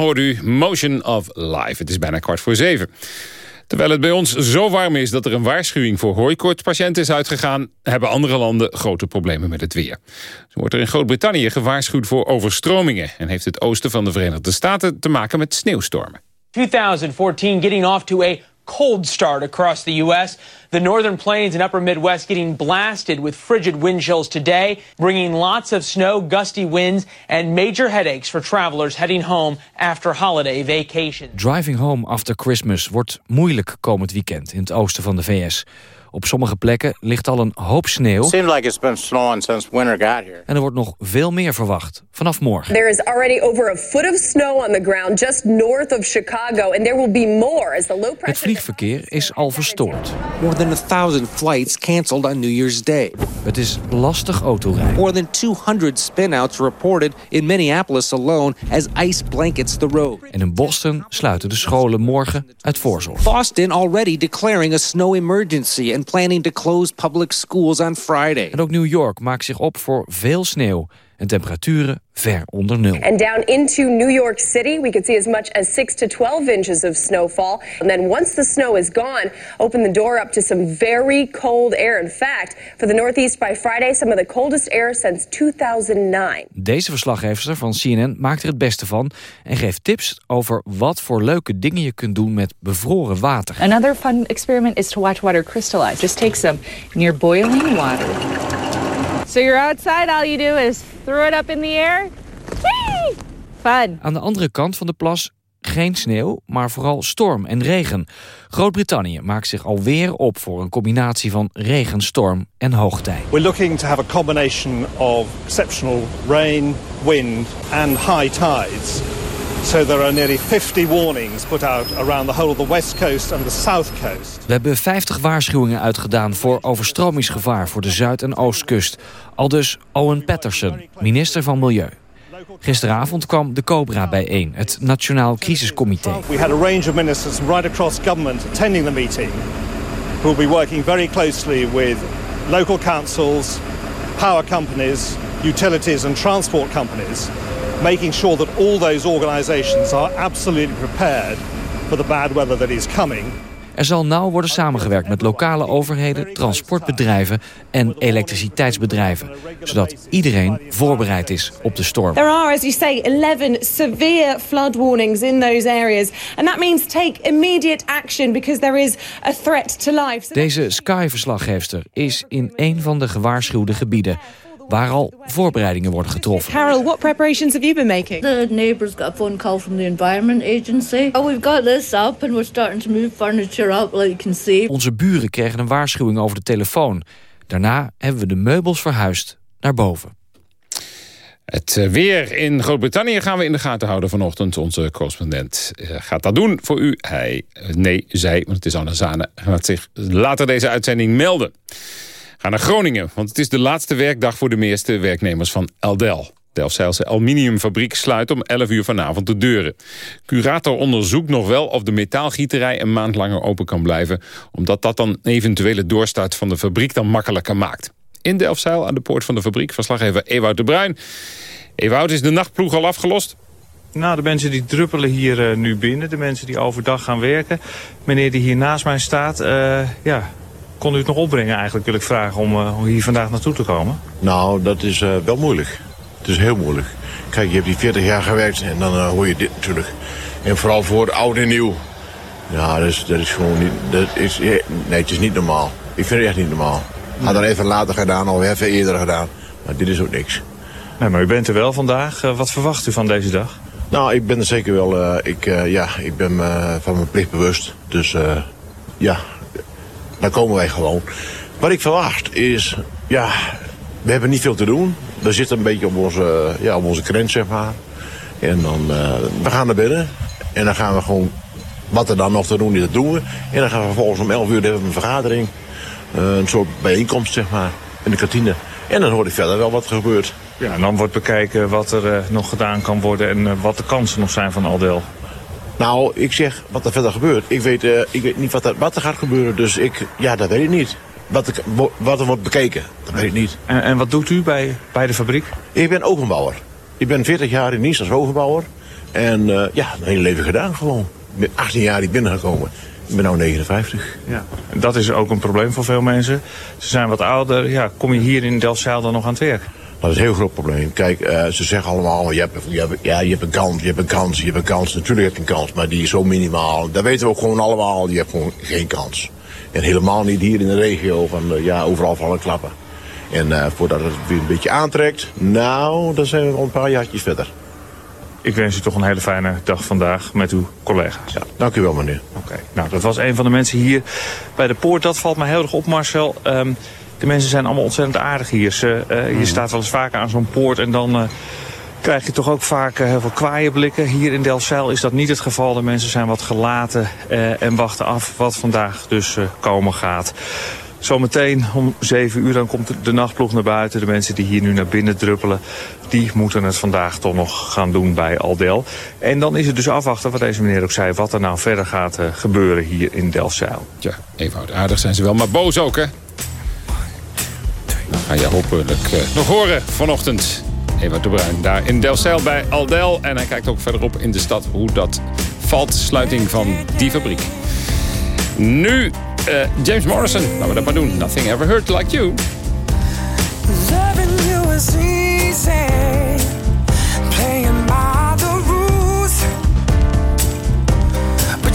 Hoort u, Motion of Life. Het is bijna kwart voor zeven. Terwijl het bij ons zo warm is dat er een waarschuwing voor hooikoortspatiënten is uitgegaan... hebben andere landen grote problemen met het weer. Zo wordt er in Groot-Brittannië gewaarschuwd voor overstromingen... en heeft het oosten van de Verenigde Staten te maken met sneeuwstormen. 2014 getting off to a cold start across the U.S. The northern plains and upper Midwest getting blasted with frigid wind chills today, bringing lots of snow, gusty winds, and major headaches for travelers heading home after holiday vacation. Driving home after Christmas wordt moeilijk komend weekend in het oosten van de VS. Op sommige plekken ligt al een hoop sneeuw Seems like it's been snowing since winter got here. en er wordt nog veel meer verwacht vanaf morgen. There is already over a foot of snow on the ground just north of Chicago, and there will be more as the low Het pressure. vliegverkeer is al verstoord. More than a thousand flights canceled on New Year's Day. Het is lastig autorijden. More than 200 spinouts reported in Minneapolis alone as ice blankets the road. En in Boston sluiten de scholen morgen uit voorzorg. Boston already declaring a snow emergency and planning to close public schools on Friday. En ook New York maakt zich op voor veel sneeuw en temperaturen ver onder nul. And down into New York City, we could see as much as 6 to 12 inches of snowfall. And then once the snow is gone, open the door up to some very cold air. In fact, for the Northeast by Friday, some of the coldest air since 2009. Deze verslaggever van CNN maakt er het beste van... en geeft tips over wat voor leuke dingen je kunt doen met bevroren water. Another fun experiment is to watch water crystallize. Just take some near boiling water. So you're outside, all you do is throw it up in the air. Whee! Fun. Aan de andere kant van de plas geen sneeuw, maar vooral storm en regen. Groot-Brittannië maakt zich alweer op voor een combinatie van regen, storm en hoogtij. We're looking to have a combination of exceptional rain, wind and high tides. So there are nearly 50 warnings put out around the whole of the west coast and the south coast. We hebben 50 waarschuwingen uitgedaan voor overstromingsgevaar voor de zuid- en oostkust. Aldus Owen Patterson, minister van Milieu. Gisteravond kwam de COBRA bijeen, het Nationaal Crisiscomité. We had a range of ministers right across government attending the meeting who will be working very closely with local councils, power companies, utilities and transport companies, making sure that all those organisations are absolutely prepared for the bad weather that is coming. Er zal nauw worden samengewerkt met lokale overheden, transportbedrijven en elektriciteitsbedrijven. Zodat iedereen voorbereid is op de storm. There are, as you say, 11 severe flood warnings in those areas. And that means take immediate action because there is a threat to life. Deze Sky-verslaggeefster is in een van de gewaarschuwde gebieden waar al voorbereidingen worden getroffen. Carol, what preparations have you been making? The neighbours got a phone call from the Environment Agency. Oh, we've got this up and we're starting to move furniture up, like you can see. Onze buren kregen een waarschuwing over de telefoon. Daarna hebben we de meubels verhuisd naar boven. Het eh, weer in Groot-Brittannië gaan we in de gaten houden vanochtend. Onze correspondent eh, gaat dat doen voor u. Hij, eh, nee, zij, want het is Anne Zane, gaat zich later deze uitzending melden. Ga naar Groningen, want het is de laatste werkdag voor de meeste werknemers van Eldel. De Delfzijlse aluminiumfabriek sluit om 11 uur vanavond de deuren. Curator onderzoekt nog wel of de metaalgieterij een maand langer open kan blijven... omdat dat dan eventuele doorstart van de fabriek dan makkelijker maakt. In Delfzijl aan de poort van de fabriek verslaggever Ewout de Bruin. Ewout, is de nachtploeg al afgelost? Nou, de mensen die druppelen hier eh, nu binnen. De mensen die overdag gaan werken. Meneer die hier naast mij staat, eh, ja, kon u het nog opbrengen eigenlijk, wil ik vragen, om, eh, hier vandaag naartoe te komen? Nou, dat is eh, wel moeilijk. Het is heel moeilijk. Kijk, je hebt die 40 jaar gewerkt en dan eh, hoor je dit natuurlijk. En vooral voor oud en nieuw. Ja, dat is, dat is gewoon niet... Dat is, nee, het is niet normaal. Ik vind het echt niet normaal. Had dat even later gedaan of even eerder gedaan. Maar dit is ook niks. Nee, maar u bent er wel vandaag. Wat verwacht u van deze dag? Nou, ik ben er zeker wel... ik, ja, ik ben van mijn plicht bewust. Dus ja, daar komen wij gewoon. Wat ik verwacht is... Ja, we hebben niet veel te doen. We zitten een beetje op onze, ja, op onze grens, zeg maar. En dan, eh, we gaan naar binnen. En dan gaan we gewoon... Wat er dan nog te doen is, dat doen we. En dan gaan we vervolgens om 11 uur hebben we een vergadering. Eh, een soort bijeenkomst, zeg maar. In de kantine. En dan hoor ik verder wel wat er gebeurt. Ja, en dan wordt bekijken wat er eh, nog gedaan kan worden en wat de kansen nog zijn van Aldel. Nou, ik zeg wat er verder gebeurt. Ik weet, eh, ik weet niet wat er, wat er gaat gebeuren, dus ik, ja, dat weet ik niet. Wat er, wo- wat er wordt bekeken, dat weet ik niet. En, en wat doet u bij, bij de fabriek? Ik ben openbouwer. Ik ben 40 jaar in dienst als openbouwer. En eh, ja, mijn hele leven gedaan gewoon. Ik ben 18 jaar niet binnengekomen. Ik ben nu 59. Ja. En dat is ook een probleem voor veel mensen. Ze zijn wat ouder. Ja, kom je hier in Delfzijl dan nog aan het werk? Dat is een heel groot probleem. Kijk, eh, ze zeggen allemaal, je hebt, je, hebt, ja, je hebt een kans, je hebt een kans, je hebt een kans. Natuurlijk heb je een kans, maar die is zo minimaal. Dat weten we ook gewoon allemaal, je hebt gewoon geen kans. En helemaal niet hier in de regio, van eh, ja, overal vallen klappen. En eh, voordat het weer een beetje aantrekt, nou, dan zijn we al een paar jaartjes verder. Ik wens u toch een hele fijne dag vandaag met uw collega's. Ja, dank u wel, meneer. Oké, nou dat was een van de mensen hier bij de poort. Dat valt me heel erg op, Marcel. Ehm, de mensen zijn allemaal ontzettend aardig hier. Ze, eh, Je staat wel eens vaker aan zo'n poort en dan eh, krijg je toch ook vaak eh, heel veel kwaaie blikken. Hier in Delfzijl is dat niet het geval. De mensen zijn wat gelaten eh, en wachten af wat vandaag dus eh, komen gaat. Zometeen om 7 uur dan komt de- nachtploeg naar buiten. De mensen die hier nu naar binnen druppelen, die moeten het vandaag toch nog gaan doen bij Aldel. En dan is het dus afwachten, wat deze meneer ook zei, wat er nou verder gaat eh, gebeuren hier in Delfzijl. Ja, Ewout, aardig zijn ze wel, maar boos ook, hè? Nou, ga je hopelijk eh, nog horen vanochtend. Ewout de Bruin daar in Delfzijl bij Aldel. En hij kijkt ook verderop in de stad hoe dat valt. Sluiting van die fabriek. Nu eh, James Morrison. Laten we dat maar doen. Nothing ever hurt like you. But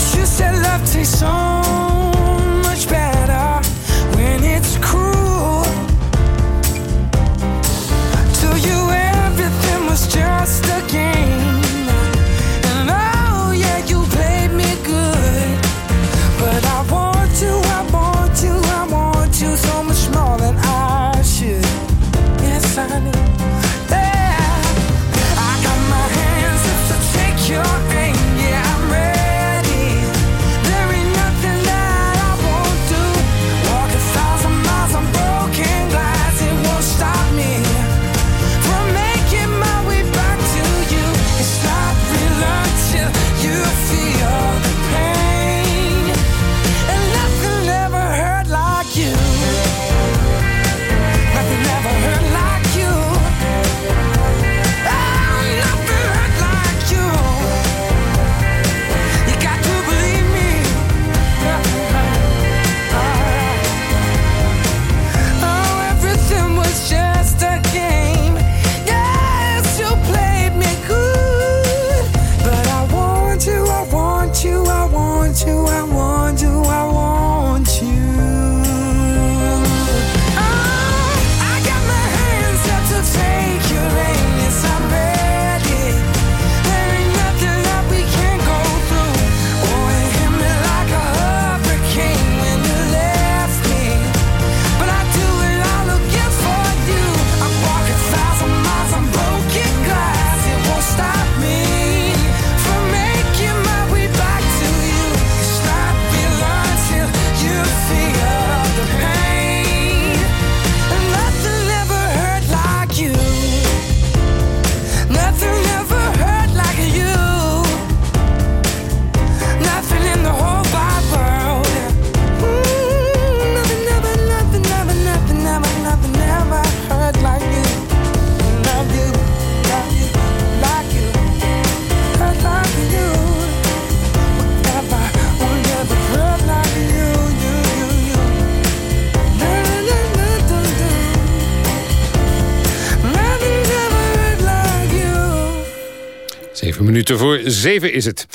minuten voor zeven is het.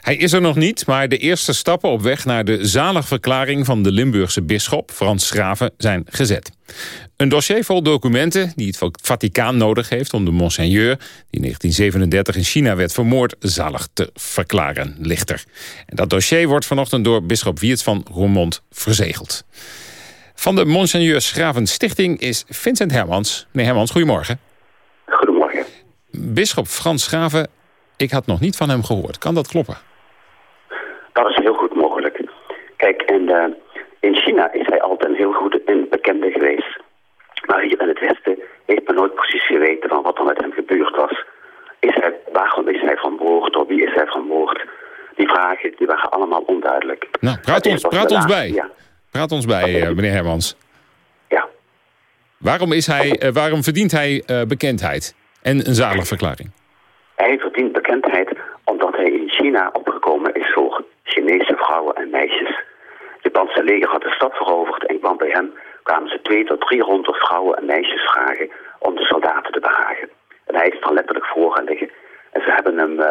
Hij is er nog niet, maar de eerste stappen op weg naar de zaligverklaring van de Limburgse bisschop Frans Schraven zijn gezet. Een dossier vol documenten die het Vaticaan nodig heeft om de monseigneur, die in 1937 in China werd vermoord, zalig te verklaren, ligt er. En dat dossier wordt vanochtend door bisschop Wiertz van Roermond verzegeld. Van de Monseigneur Schraven Stichting is Vincent Hermans. Meneer Hermans, goedemorgen. Goedemorgen. Bisschop Frans Schraven, ik had nog niet van hem gehoord. Kan dat kloppen? Dat is heel goed mogelijk. Kijk, in, eh, in China is hij altijd een heel goed en bekende geweest. Maar hier in het Westen heeft men nooit precies geweten van wat er met hem gebeurd was. Is hij, waarom is hij vermoord? Door wie is hij vermoord? Die vragen die waren allemaal onduidelijk. Nou, praat ons, praat ons bij. Praat ons bij, uh, meneer Hermans. Ja. Waarom, is hij, uh, waarom verdient hij uh, bekendheid en een zaligverklaring? Hij verdient omdat hij in China opgekomen is voor Chinese vrouwen en meisjes. Japanse leger had de stad veroverd en kwam bij hem kwamen ze 200 tot 300 vrouwen en meisjes vragen om de soldaten te behagen. En hij is er letterlijk voor gaan liggen. En ze hebben hem uh,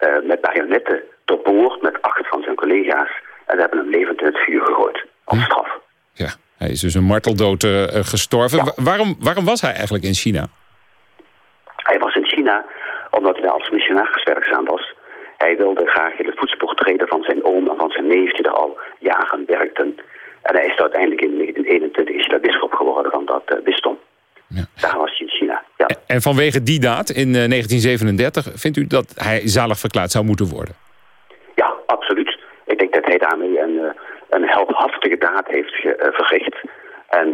uh, met bajonetten doorboord met acht van zijn collega's. En ze hebben hem levend in het vuur gegooid, als straf. Ja, hij is dus een marteldood uh, gestorven. Ja. Waarom, waarom was hij eigenlijk in China? Hij was in China omdat hij als missionaris werkzaam was. Hij wilde graag in het voetspoor treden van zijn oom en van zijn neef die er al jaren werkten. En hij is uiteindelijk in 1921 is hij bisschop geworden van dat uh, bisdom. Ja. Daar was hij in China. Ja. En, vanwege die daad in uh, 1937 vindt u dat hij zalig verklaard zou moeten worden? Ja, absoluut. Ik denk dat hij daarmee een, uh, een heldhaftige daad heeft verricht. En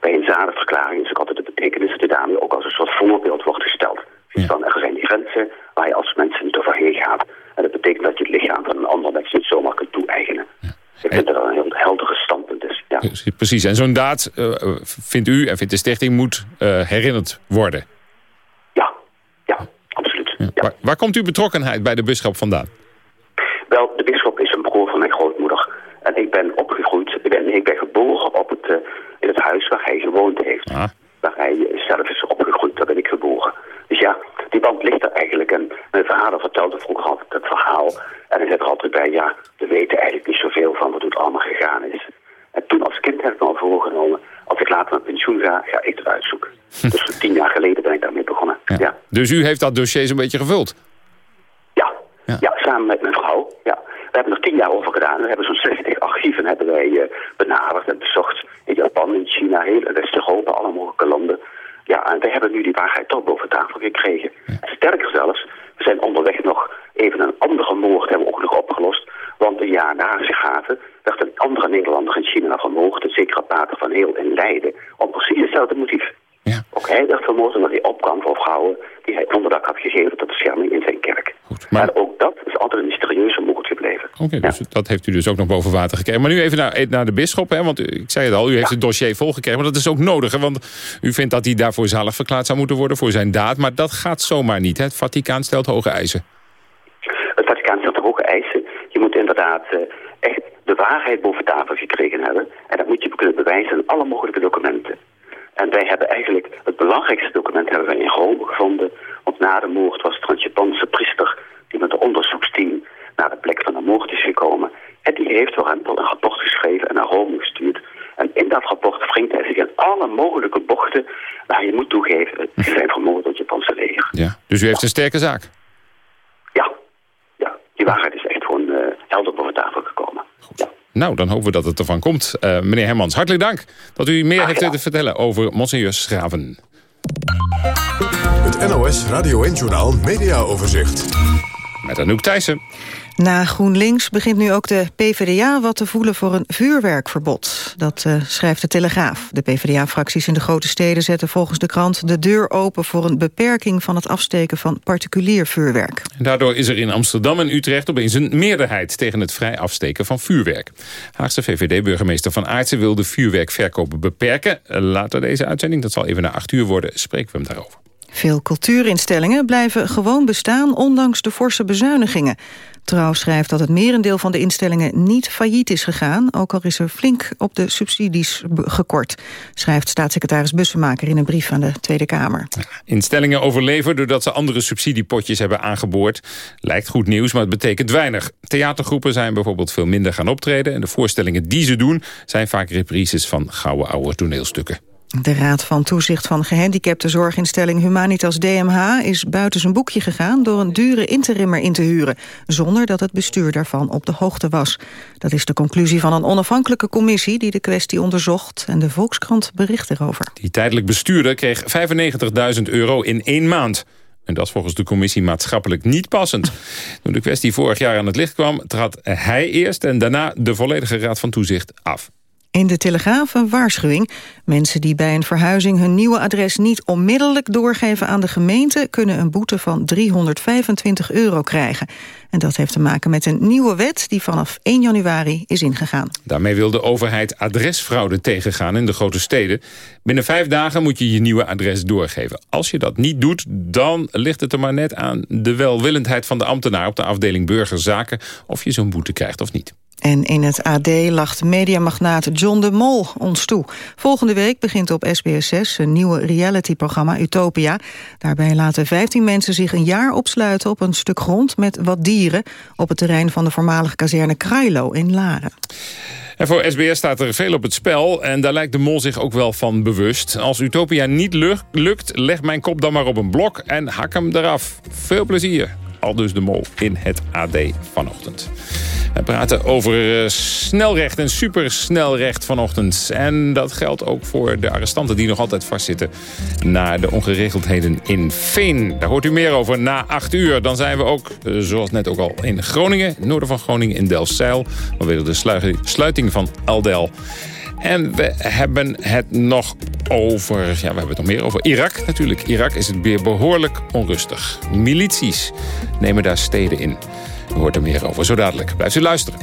bij een zaligverklaring is ook altijd de betekenis dat hij daarmee ook als een soort voorbeeld wordt gesteld. Ja. Van, er zijn die grenzen waar je als mensen niet overheen gaat. En dat betekent dat je het lichaam van een ander mens niet zomaar kunt toe-eigenen. Ja. Ik vind dat dat een heel heldere standpunt is. Ja. Precies, en zo'n daad uh, vindt u en vindt de stichting moet uh, herinnerd worden? Ja, ja, absoluut. Ja. Waar, waar, komt uw betrokkenheid bij de bisschop vandaan? Wel, de bisschop is een broer van mijn grootmoeder. En ik ben opgegroeid, ik ben, ik ben geboren op het, uh, in het huis waar hij gewoond heeft. Ah. Waar hij zelf is opgegroeid, daar ben ik geboren. Dus ja, die band ligt er eigenlijk. En mijn vader vertelde vroeger altijd het verhaal. En hij zei er altijd bij, ja, we weten eigenlijk niet zoveel van wat het allemaal gegaan is. En toen als kind heb ik me al voorgenomen, als ik later naar pensioen ga, ga ik het uitzoeken. dus tien jaar geleden ben ik daarmee begonnen. Ja. ja. Dus u heeft dat dossier zo'n beetje gevuld? Ja. ja, ja, samen met mijn vrouw. Ja. We hebben er tien jaar over gedaan. We hebben zo'n 60 archieven hebben wij uh, benaderd en bezocht. In Japan, in China, heel West-Europa, alle mogelijke landen. Ja, en wij hebben nu die waarheid toch boven tafel gekregen. Ja. Sterker zelfs, we zijn onderweg nog even een andere moord hebben we ook nog opgelost. Want een jaar na zijn gaten werd een andere Nederlander in China vermoord. Een zekere pater van heel in Leiden. Om precies hetzelfde motief. Ja. Ook hij werd vermoord omdat hij opkwam voor vrouwen die hij onderdak had gegeven tot bescherming in zijn kerk. Goed, maar... En ook dat is altijd een mysterieuze moord gebleven. Oké, okay, dus ja. dat heeft u dus ook nog boven water gekregen. Maar nu even naar, naar de bisschop, hè, want ik zei het al, u heeft ja. het dossier volgekregen. Maar dat is ook nodig, hè, want u vindt dat hij daarvoor zalig verklaard zou moeten worden voor zijn daad. Maar dat gaat zomaar niet, hè? Het Vaticaan stelt hoge eisen. Het Vaticaan stelt hoge eisen. Je moet inderdaad uh, echt de waarheid boven tafel gekregen hebben. En dat moet je kunnen bewijzen in alle mogelijke documenten. En wij hebben eigenlijk, het belangrijkste document hebben wij in Rome gevonden. Want na de moord was het een Japanse priester die met een onderzoeksteam naar de plek van de moord is gekomen. En die heeft door hem een rapport geschreven en naar Rome gestuurd. En in dat rapport wringt hij zich in alle mogelijke bochten waar je moet toegeven. Het zijn vermoord door het Japanse leger. Ja, dus u heeft een sterke zaak? Ja, ja. die waarheid is echt gewoon uh, helder boven tafel gekomen. Goed. Ja. Nou, dan hopen we dat het ervan komt. Uh, meneer Hermans, hartelijk dank dat u meer ah, heeft ja. te vertellen over Monseigneur Schraven. Het NOS Radio 1-journaal Media Overzicht. Met Anouk Thijssen. Na GroenLinks begint nu ook de PvdA wat te voelen voor een vuurwerkverbod. Dat uh, schrijft de Telegraaf. De PvdA-fracties in de grote steden zetten volgens de krant de deur open voor een beperking van het afsteken van particulier vuurwerk. Daardoor is er in Amsterdam en Utrecht opeens een meerderheid tegen het vrij afsteken van vuurwerk. Haagse VVD-burgemeester Van Aartsen wil de vuurwerkverkopen beperken. Later deze uitzending, dat zal even na acht uur worden, spreken we hem daarover. Veel cultuurinstellingen blijven gewoon bestaan ondanks de forse bezuinigingen. Trouw schrijft dat het merendeel van de instellingen niet failliet is gegaan... ook al is er flink op de subsidies gekort... schrijft staatssecretaris Bussemaker in een brief aan de Tweede Kamer. Instellingen overleven doordat ze andere subsidiepotjes hebben aangeboord. Lijkt goed nieuws, maar het betekent weinig. Theatergroepen zijn bijvoorbeeld veel minder gaan optreden... en de voorstellingen die ze doen zijn vaak reprises van gouden oude toneelstukken. De Raad van Toezicht van Gehandicaptenzorginstelling Humanitas DMH is buiten zijn boekje gegaan door een dure interimmer in te huren, zonder dat het bestuur daarvan op de hoogte was. Dat is de conclusie van een onafhankelijke commissie die de kwestie onderzocht en de Volkskrant bericht erover. Die tijdelijk bestuurder kreeg 95.000 euro in één maand. En dat is volgens de commissie maatschappelijk niet passend. Toen de kwestie vorig jaar aan het licht kwam, trad hij eerst en daarna de volledige Raad van Toezicht af. In de Telegraaf een waarschuwing. Mensen die bij een verhuizing hun nieuwe adres niet onmiddellijk doorgeven aan de gemeente... kunnen een boete van 325 euro krijgen. En dat heeft te maken met een nieuwe wet die vanaf 1 januari is ingegaan. Daarmee wil de overheid adresfraude tegengaan in de grote steden. Binnen vijf dagen moet je je nieuwe adres doorgeven. Als je dat niet doet, dan ligt het er maar net aan de welwillendheid van de ambtenaar... op de afdeling burgerzaken of je zo'n boete krijgt of niet. En in het AD lacht mediamagnaat John de Mol ons toe. Volgende week begint op SBS6 een nieuwe realityprogramma Utopia. Daarbij laten 15 mensen zich een jaar opsluiten op een stuk grond met wat dieren... op het terrein van de voormalige kazerne Krailo in Laren. En voor SBS staat er veel op het spel en daar lijkt de mol zich ook wel van bewust. Als Utopia niet lukt, leg mijn kop dan maar op een blok en hak hem eraf. Veel plezier. Al dus de mol in het AD vanochtend. We praten over uh, snelrecht en supersnelrecht vanochtend. En dat geldt ook voor de arrestanten die nog altijd vastzitten... na de ongeregeldheden in Veen. Daar hoort u meer over na acht uur. Dan zijn we ook, uh, zoals net ook al, in Groningen. Noorden van Groningen in Delfzijl. Vanwege de sluiting van Aldel. En we hebben het nog over, ja, we hebben het nog meer over Irak natuurlijk. Irak is het weer behoorlijk onrustig. Milities nemen daar steden in. U hoort er meer over zo dadelijk. Blijft u luisteren.